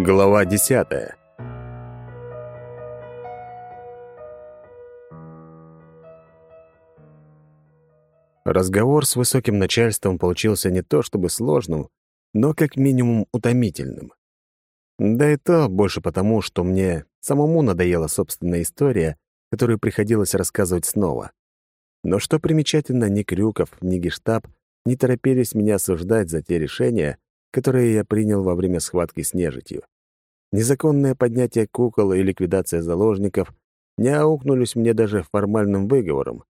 Глава десятая. Разговор с высоким начальством получился не то чтобы сложным, но как минимум утомительным. Да и то больше потому, что мне самому надоела собственная история, которую приходилось рассказывать снова. Но что примечательно, ни Крюков, ни Гештаб не торопились меня осуждать за те решения, которые я принял во время схватки с нежитью. Незаконное поднятие кукол и ликвидация заложников не аукнулись мне даже формальным выговором.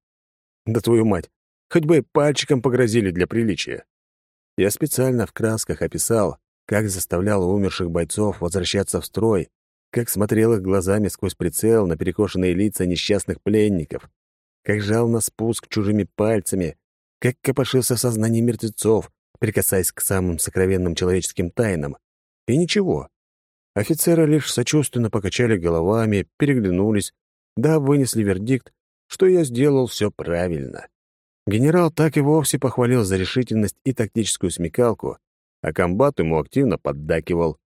Да твою мать, хоть бы пальчиком погрозили для приличия. Я специально в красках описал, как заставлял умерших бойцов возвращаться в строй, как смотрел их глазами сквозь прицел на перекошенные лица несчастных пленников, как жал на спуск чужими пальцами, как копошился в сознании мертвецов, прикасаясь к самым сокровенным человеческим тайнам. И ничего. Офицеры лишь сочувственно покачали головами, переглянулись, да вынесли вердикт, что я сделал все правильно. Генерал так и вовсе похвалил за решительность и тактическую смекалку, а комбат ему активно поддакивал.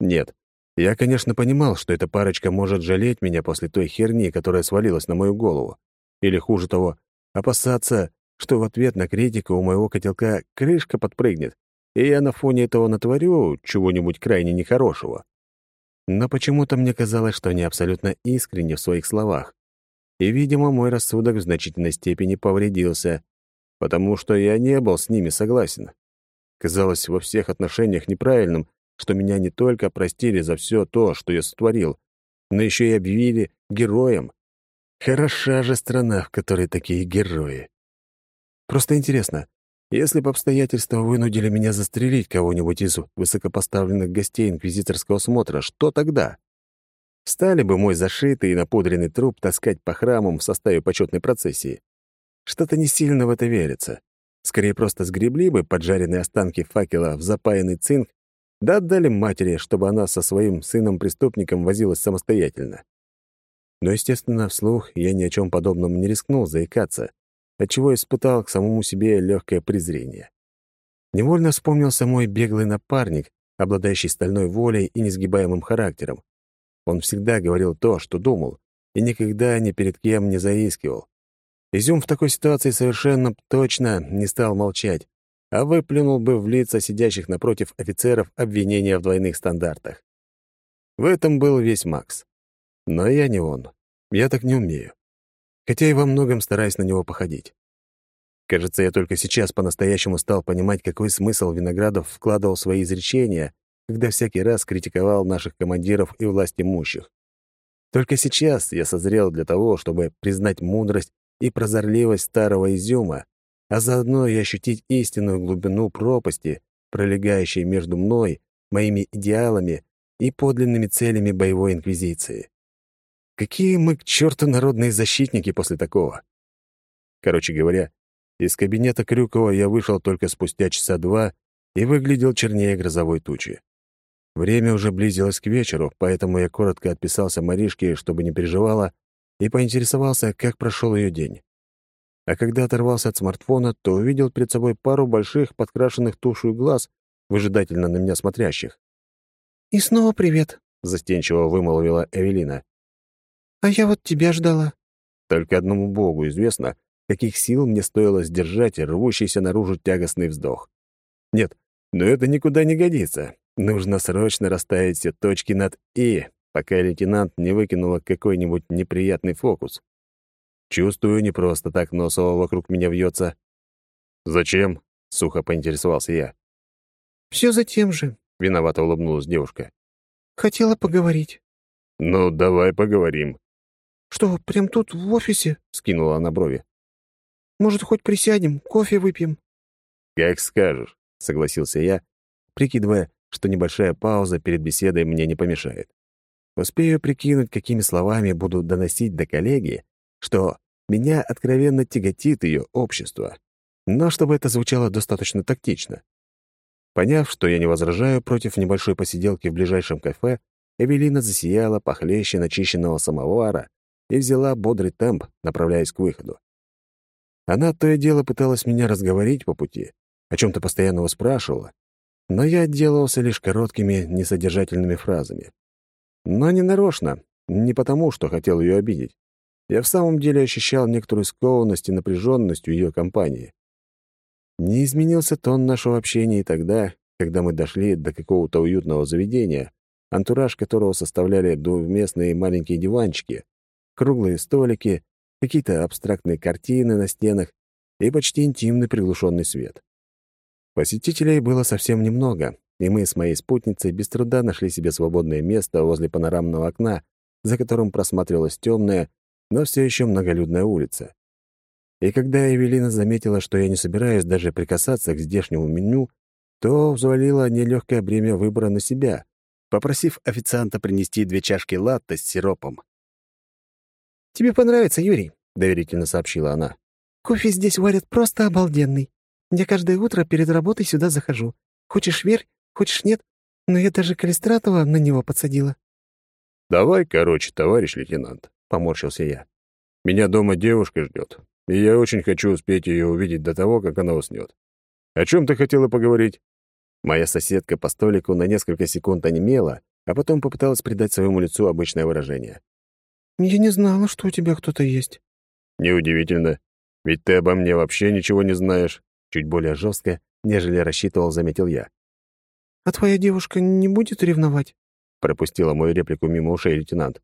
Нет, я, конечно, понимал, что эта парочка может жалеть меня после той херни, которая свалилась на мою голову. Или, хуже того, опасаться, что в ответ на критику у моего котелка крышка подпрыгнет, и я на фоне этого натворю чего-нибудь крайне нехорошего. Но почему-то мне казалось, что они абсолютно искренни в своих словах. И, видимо, мой рассудок в значительной степени повредился, потому что я не был с ними согласен. Казалось во всех отношениях неправильным, что меня не только простили за все то, что я сотворил, но еще и объявили героем. Хороша же страна, в которой такие герои. Просто интересно, если бы обстоятельства вынудили меня застрелить кого-нибудь из высокопоставленных гостей инквизиторского смотра, что тогда? Стали бы мой зашитый и напудренный труп таскать по храмам в составе почетной процессии? Что-то не сильно в это верится. Скорее, просто сгребли бы поджаренные останки факела в запаянный цинк, да отдали матери, чтобы она со своим сыном-преступником возилась самостоятельно. Но, естественно, вслух я ни о чем подобном не рискнул заикаться, отчего испытал к самому себе легкое презрение. Невольно вспомнился мой беглый напарник, обладающий стальной волей и несгибаемым характером. Он всегда говорил то, что думал, и никогда ни перед кем не заискивал. Изюм в такой ситуации совершенно точно не стал молчать, а выплюнул бы в лица сидящих напротив офицеров обвинения в двойных стандартах. В этом был весь Макс. Но я не он. Я так не умею хотя и во многом стараюсь на него походить. Кажется, я только сейчас по-настоящему стал понимать, какой смысл Виноградов вкладывал в свои изречения, когда всякий раз критиковал наших командиров и власть имущих. Только сейчас я созрел для того, чтобы признать мудрость и прозорливость старого изюма, а заодно и ощутить истинную глубину пропасти, пролегающей между мной, моими идеалами и подлинными целями боевой инквизиции. Какие мы к черту народные защитники после такого? Короче говоря, из кабинета Крюкова я вышел только спустя часа два и выглядел чернее грозовой тучи. Время уже близилось к вечеру, поэтому я коротко отписался Маришке, чтобы не переживала, и поинтересовался, как прошел ее день. А когда оторвался от смартфона, то увидел перед собой пару больших, подкрашенных тушью глаз, выжидательно на меня смотрящих. «И снова привет», — застенчиво вымолвила Эвелина. «А я вот тебя ждала». Только одному Богу известно, каких сил мне стоило сдержать рвущийся наружу тягостный вздох. Нет, но это никуда не годится. Нужно срочно расставить все точки над «и», пока лейтенант не выкинула какой-нибудь неприятный фокус. Чувствую, не просто так Носова вокруг меня вьется. «Зачем?» — сухо поинтересовался я. «Все за тем же», — виновато улыбнулась девушка. «Хотела поговорить». «Ну, давай поговорим», «Что, прям тут, в офисе?» — скинула она брови. «Может, хоть присядем, кофе выпьем?» «Как скажешь», — согласился я, прикидывая, что небольшая пауза перед беседой мне не помешает. Успею прикинуть, какими словами буду доносить до коллеги, что меня откровенно тяготит ее общество, но чтобы это звучало достаточно тактично. Поняв, что я не возражаю против небольшой посиделки в ближайшем кафе, Эвелина засияла похлеще начищенного самовара, и взяла бодрый темп, направляясь к выходу. Она то и дело пыталась меня разговорить по пути, о чем-то постоянно спрашивала, но я отделывался лишь короткими, несодержательными фразами. Но не нарочно, не потому, что хотел ее обидеть. Я в самом деле ощущал некоторую скованность и напряженность в ее компании. Не изменился тон нашего общения и тогда, когда мы дошли до какого-то уютного заведения, антураж которого составляли двухместные маленькие диванчики, круглые столики, какие-то абстрактные картины на стенах и почти интимный приглушенный свет. Посетителей было совсем немного, и мы с моей спутницей без труда нашли себе свободное место возле панорамного окна, за которым просматривалась темная, но все еще многолюдная улица. И когда Эвелина заметила, что я не собираюсь даже прикасаться к здешнему меню, то взвалила нелегкое бремя выбора на себя, попросив официанта принести две чашки латте с сиропом. «Тебе понравится, Юрий», — доверительно сообщила она. «Кофе здесь варят просто обалденный. Я каждое утро перед работой сюда захожу. Хочешь — верь, хочешь — нет, но я даже Калистратова на него подсадила». «Давай, короче, товарищ лейтенант», — поморщился я. «Меня дома девушка ждет, и я очень хочу успеть ее увидеть до того, как она уснет. О чем ты хотела поговорить?» Моя соседка по столику на несколько секунд онемела, а потом попыталась придать своему лицу обычное выражение. «Я не знала, что у тебя кто-то есть». «Неудивительно, ведь ты обо мне вообще ничего не знаешь», чуть более жестко, нежели рассчитывал, заметил я. «А твоя девушка не будет ревновать?» пропустила мою реплику мимо ушей лейтенант.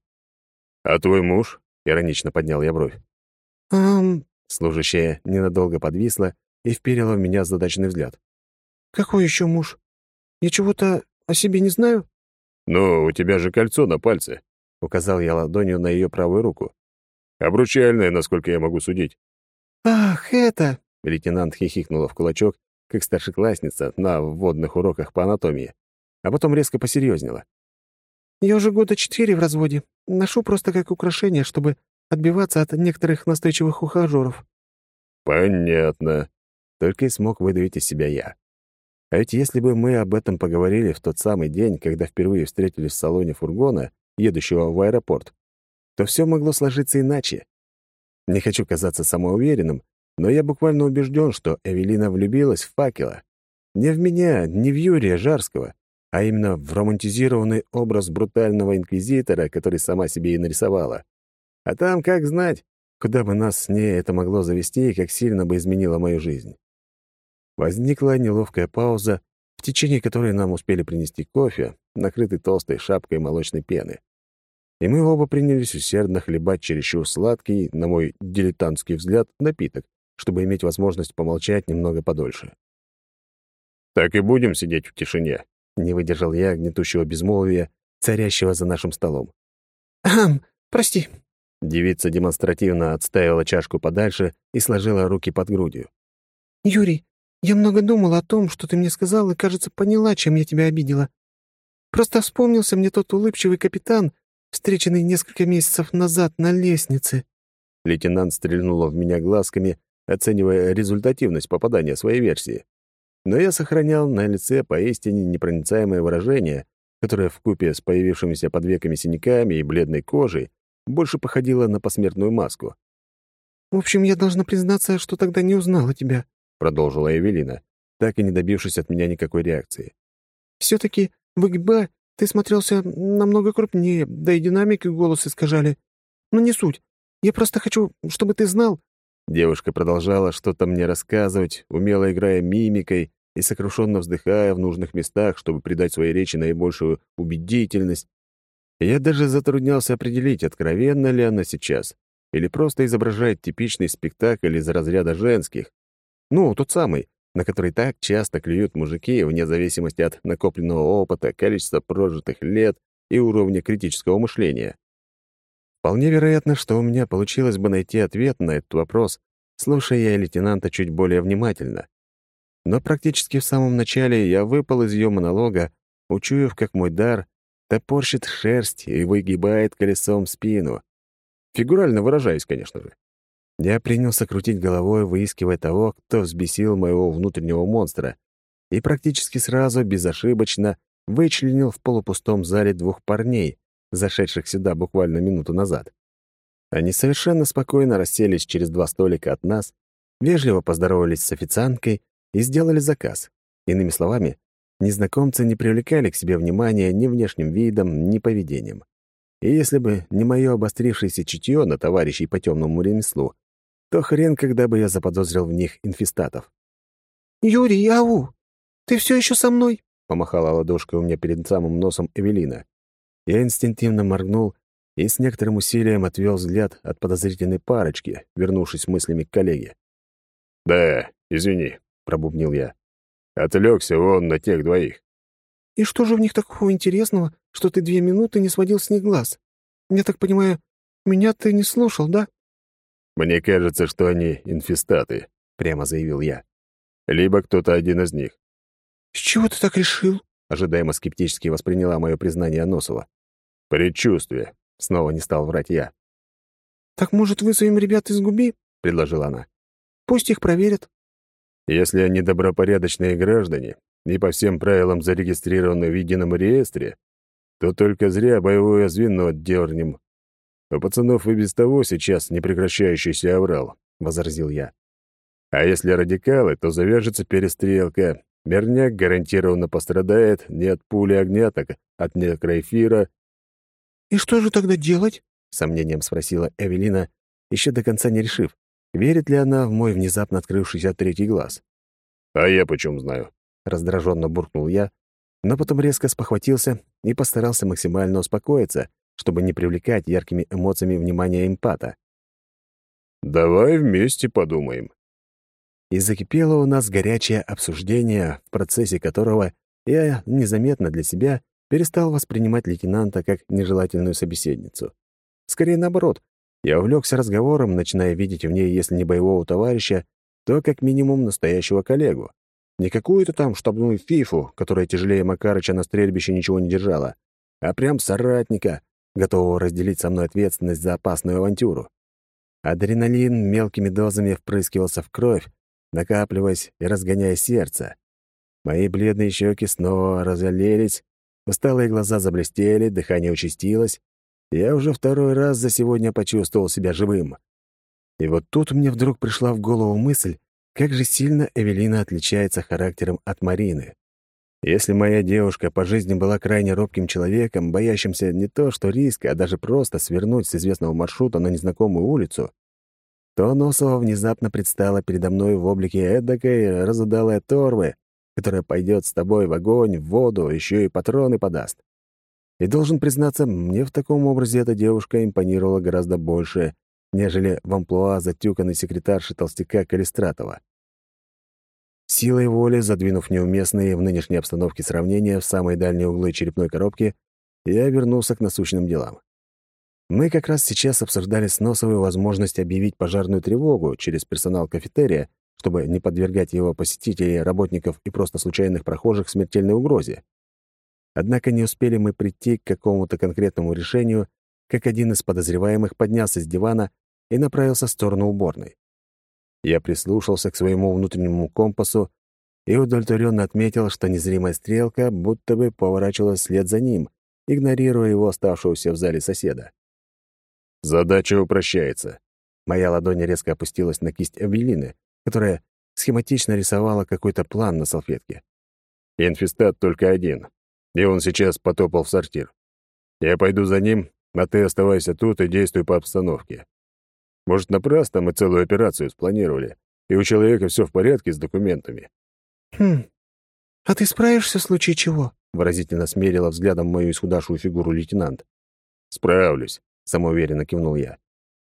«А твой муж?» — иронично поднял я бровь. «Ам...» Служащая ненадолго подвисла и вперила в меня задачный взгляд. «Какой еще муж? Я чего-то о себе не знаю?» «Ну, у тебя же кольцо на пальце», — указал я ладонью на ее правую руку. «Обручальное, насколько я могу судить». «Ах, это...» — лейтенант хихикнула в кулачок, как старшеклассница на вводных уроках по анатомии, а потом резко посерьезнела. «Я уже года четыре в разводе. Ношу просто как украшение, чтобы отбиваться от некоторых настойчивых ухажеров». «Понятно», — только и смог выдавить из себя я. А ведь если бы мы об этом поговорили в тот самый день, когда впервые встретились в салоне фургона, едущего в аэропорт, то все могло сложиться иначе. Не хочу казаться самоуверенным, но я буквально убежден, что Эвелина влюбилась в факела. Не в меня, не в Юрия Жарского, а именно в романтизированный образ брутального инквизитора, который сама себе и нарисовала. А там, как знать, куда бы нас с ней это могло завести и как сильно бы изменило мою жизнь. Возникла неловкая пауза, в течение которой нам успели принести кофе, накрытый толстой шапкой молочной пены. И мы оба принялись усердно хлебать чересчур сладкий, на мой дилетантский взгляд, напиток, чтобы иметь возможность помолчать немного подольше. «Так и будем сидеть в тишине», — не выдержал я гнетущего безмолвия, царящего за нашим столом. «Ахм, прости». Девица демонстративно отставила чашку подальше и сложила руки под грудью. «Юрий, я много думала о том, что ты мне сказал, и, кажется, поняла, чем я тебя обидела. Просто вспомнился мне тот улыбчивый капитан, встреченный несколько месяцев назад на лестнице». Лейтенант стрельнула в меня глазками, оценивая результативность попадания своей версии. Но я сохранял на лице поистине непроницаемое выражение, которое вкупе с появившимися под веками синяками и бледной кожей больше походило на посмертную маску. «В общем, я должна признаться, что тогда не узнала тебя», продолжила Эвелина, так и не добившись от меня никакой реакции. «Все-таки в ИГБ ты смотрелся намного крупнее, да и динамик и голос искажали. Но не суть. Я просто хочу, чтобы ты знал...» Девушка продолжала что-то мне рассказывать, умело играя мимикой и сокрушенно вздыхая в нужных местах, чтобы придать своей речи наибольшую убедительность. Я даже затруднялся определить, откровенно ли она сейчас, или просто изображает типичный спектакль из разряда женских. Ну, тот самый, на который так часто клюют мужики вне зависимости от накопленного опыта, количества прожитых лет и уровня критического мышления. Вполне вероятно, что у меня получилось бы найти ответ на этот вопрос, слушая я лейтенанта чуть более внимательно. Но практически в самом начале я выпал из ее монолога, учуяв, как мой дар топорщит шерсть и выгибает колесом спину. Фигурально выражаясь, конечно же. Я принялся крутить головой, выискивая того, кто взбесил моего внутреннего монстра, и практически сразу, безошибочно, вычленил в полупустом зале двух парней, зашедших сюда буквально минуту назад. Они совершенно спокойно расселись через два столика от нас, вежливо поздоровались с официанткой и сделали заказ. Иными словами, незнакомцы не привлекали к себе внимания ни внешним видом, ни поведением. И если бы не мое обострившееся чутье на товарищей по темному ремеслу, то хрен, когда бы я заподозрил в них инфестатов. «Юрий, ау! Ты все еще со мной?» — помахала ладошкой у меня перед самым носом Эвелина. Я инстинктивно моргнул и с некоторым усилием отвел взгляд от подозрительной парочки, вернувшись мыслями к коллеге. «Да, извини», — пробубнил я. «Отвлекся вон на тех двоих». «И что же в них такого интересного, что ты две минуты не сводил с них глаз? Я так понимаю, меня ты не слушал, да?» «Мне кажется, что они инфестаты», — прямо заявил я. «Либо кто-то один из них». «С чего ты так решил?» — ожидаемо скептически восприняла мое признание Носова. «Предчувствие», — снова не стал врать я. «Так, может, вызовем ребят из Губи?» — предложила она. «Пусть их проверят». «Если они добропорядочные граждане и по всем правилам зарегистрированы в едином реестре, то только зря боевое звено дернем. У пацанов и без того сейчас непрекращающийся аврал», — возразил я. «А если радикалы, то завяжется перестрелка. Мерняк гарантированно пострадает не от пули огня, так от некроэфира». «И что же тогда делать?» — сомнением спросила Эвелина, еще до конца не решив, верит ли она в мой внезапно открывшийся третий глаз. «А я почем знаю?» — раздраженно буркнул я, но потом резко спохватился и постарался максимально успокоиться, чтобы не привлекать яркими эмоциями внимания эмпата. «Давай вместе подумаем». И закипело у нас горячее обсуждение, в процессе которого я незаметно для себя перестал воспринимать лейтенанта как нежелательную собеседницу. Скорее наоборот, я увлекся разговором, начиная видеть в ней, если не боевого товарища, то как минимум настоящего коллегу. Не какую-то там штабную фифу, которая тяжелее Макарыча на стрельбище ничего не держала, а прям соратника, готового разделить со мной ответственность за опасную авантюру. Адреналин мелкими дозами впрыскивался в кровь, накапливаясь и разгоняя сердце. Мои бледные щеки снова разолелись, усталые глаза заблестели, дыхание участилось, я уже второй раз за сегодня почувствовал себя живым. И вот тут мне вдруг пришла в голову мысль, как же сильно Эвелина отличается характером от Марины. Если моя девушка по жизни была крайне робким человеком, боящимся не то что риска, а даже просто свернуть с известного маршрута на незнакомую улицу, то Носова внезапно предстала передо мной в облике эдакой разудалой торвы, которая пойдет с тобой в огонь, в воду, еще и патроны подаст. И должен признаться, мне в таком образе эта девушка импонировала гораздо больше, нежели в амплуа затюканной секретарши толстяка Калистратова. Силой воли, задвинув неуместные в нынешней обстановке сравнения в самые дальние углы черепной коробки, я вернулся к насущным делам. Мы как раз сейчас обсуждали с Носовой возможность объявить пожарную тревогу через персонал кафетерия, чтобы не подвергать его посетителей, работников и просто случайных прохожих смертельной угрозе. Однако не успели мы прийти к какому-то конкретному решению, как один из подозреваемых поднялся с дивана и направился в сторону уборной. Я прислушался к своему внутреннему компасу и удовлетворенно отметил, что незримая стрелка будто бы поворачивалась вслед за ним, игнорируя его оставшегося в зале соседа. Задача упрощается. Моя ладонь резко опустилась на кисть Эвелины, которая схематично рисовала какой-то план на салфетке. Инфестат только один, и он сейчас потопал в сортир. Я пойду за ним, а ты оставайся тут и действуй по обстановке. Может, напрасно мы целую операцию спланировали, и у человека все в порядке с документами. «Хм, а ты справишься в случае чего?» — выразительно смерила взглядом мою исхудавшую фигуру лейтенант. «Справлюсь», — самоуверенно кивнул я.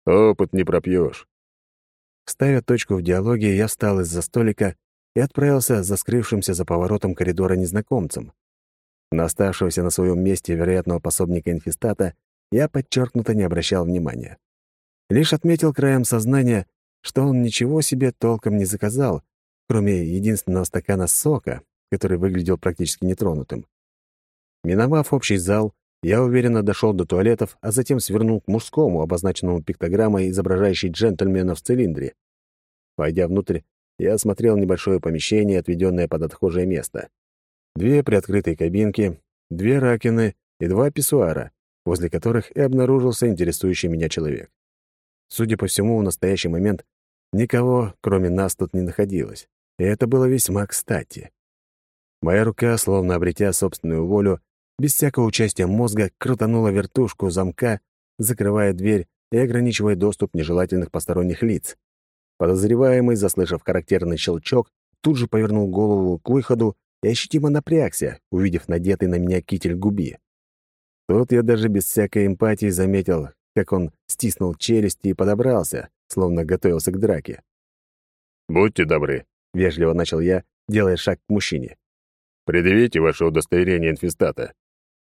«Опыт не пропьешь». Ставя точку в диалоге, я встал из-за столика и отправился за скрывшимся за поворотом коридора незнакомцем. На оставшегося на своем месте вероятного пособника инфестата я подчеркнуто не обращал внимания. Лишь отметил краем сознания, что он ничего себе толком не заказал, кроме единственного стакана сока, который выглядел практически нетронутым. Миновав общий зал, я уверенно дошел до туалетов, а затем свернул к мужскому, обозначенному пиктограммой, изображающей джентльмена в цилиндре. Войдя внутрь, я осмотрел небольшое помещение, отведенное под отхожее место две приоткрытые кабинки, две ракины и два писсуара, возле которых и обнаружился интересующий меня человек. Судя по всему, в настоящий момент никого, кроме нас, тут не находилось, и это было весьма кстати. Моя рука, словно обретя собственную волю, без всякого участия мозга, крутанула вертушку замка, закрывая дверь и ограничивая доступ нежелательных посторонних лиц. Подозреваемый, заслышав характерный щелчок, тут же повернул голову к выходу и ощутимо напрягся, увидев надетый на меня китель губи. Тут я даже без всякой эмпатии заметил, как он стиснул челюсти и подобрался, словно готовился к драке. «Будьте добры», — вежливо начал я, делая шаг к мужчине. «Предъявите ваше удостоверение инфестата».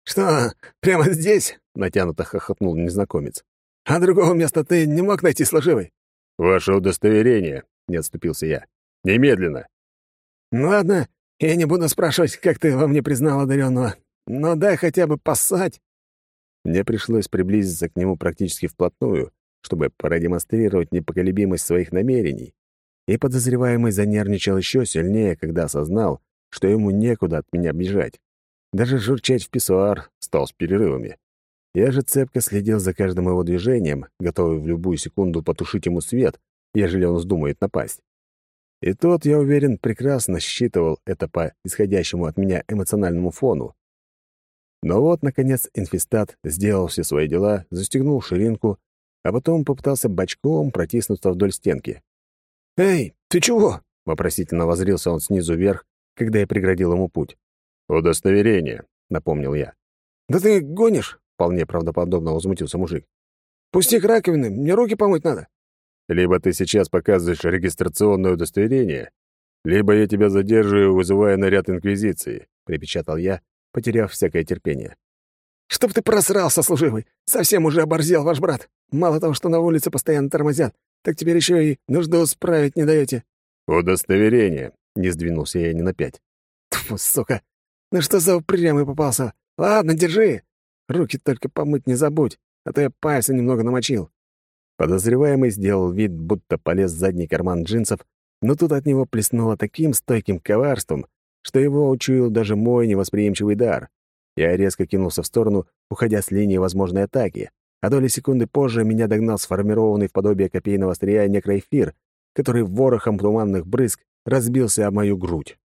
«Что, прямо здесь?» — натянуто хохотнул незнакомец. «А другого места ты не мог найти служивый?» «Ваше удостоверение», — не отступился я. «Немедленно». «Ну ладно, я не буду спрашивать, как ты во мне признал одаренного, но дай хотя бы поссать». Мне пришлось приблизиться к нему практически вплотную, чтобы продемонстрировать непоколебимость своих намерений. И подозреваемый занервничал еще сильнее, когда осознал, что ему некуда от меня бежать. Даже журчать в писсуар стал с перерывами. Я же цепко следил за каждым его движением, готовый в любую секунду потушить ему свет, ежели он вздумает напасть. И тот, я уверен, прекрасно считывал это по исходящему от меня эмоциональному фону. Но вот, наконец, инфестат сделал все свои дела, застегнул ширинку, а потом попытался бочком протиснуться вдоль стенки. «Эй, ты чего?» — вопросительно возрился он снизу вверх, когда я преградил ему путь. «Удостоверение», — напомнил я. «Да ты гонишь?» — вполне правдоподобно возмутился мужик. «Пусти к раковине, мне руки помыть надо». «Либо ты сейчас показываешь регистрационное удостоверение, либо я тебя задерживаю, вызывая наряд Инквизиции», — припечатал я, потеряв всякое терпение. «Чтоб ты просрался, служивый! Совсем уже оборзел ваш брат! Мало того, что на улице постоянно тормозят, так теперь еще и нужду справить не даете. «Удостоверение!» — не сдвинулся я ни на пять. Тьфу, сука! Ну что за упрямый попался? Ладно, держи! Руки только помыть не забудь, а то я пальцы немного намочил». Подозреваемый сделал вид, будто полез в задний карман джинсов, но тут от него плеснуло таким стойким коварством, что его учуял даже мой невосприимчивый дар. Я резко кинулся в сторону, уходя с линии возможной атаки, а доли секунды позже меня догнал сформированный в подобие копейного острия некроэфир, который ворохом туманных брызг разбился об мою грудь.